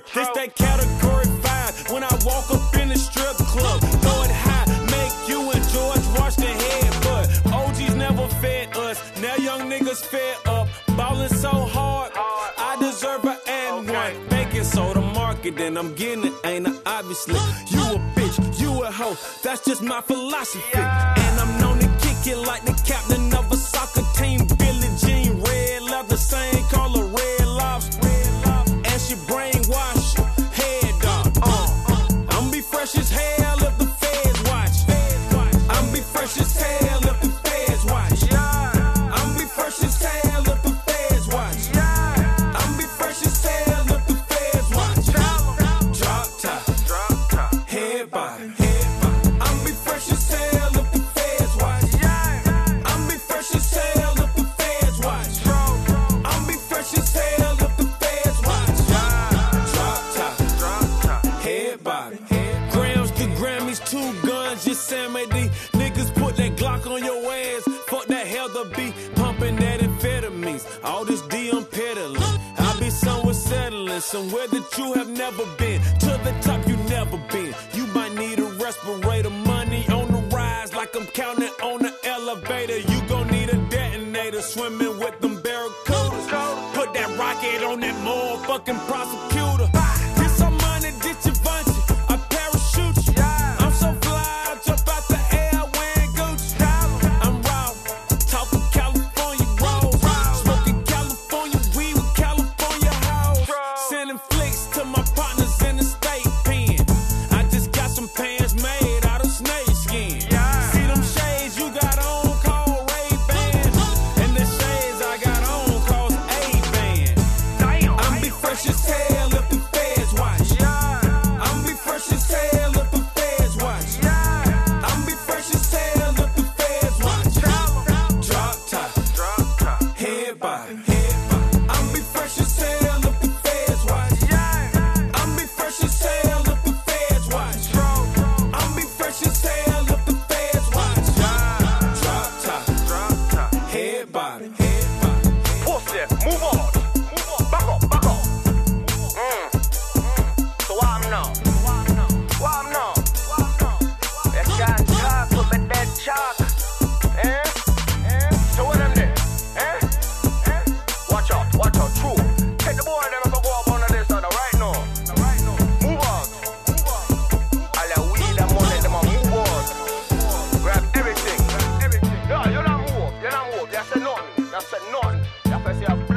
This that category five. When I walk up in the strip club, throw it high, make you and George wash their head. But OGs never fed us. Now young niggas fed up. Ballin' so hard, I deserve an and one. Bacon soda market, and I'm getting it, ain't I? Obviously, you a bitch, you a hoe. That's just my philosophy. And I'm known to kick it like the captain of a soccer team. Billie Jean, red leather, same somewhere that you have never been. To the top, you never been. You might need a respirator, money on the rise, like I'm counting on the elevator. You gon' need a detonator, swimming with them barracudas. Put that rocket on that motherfucking prosecutor. bobbing. Pussy, move on. prophecy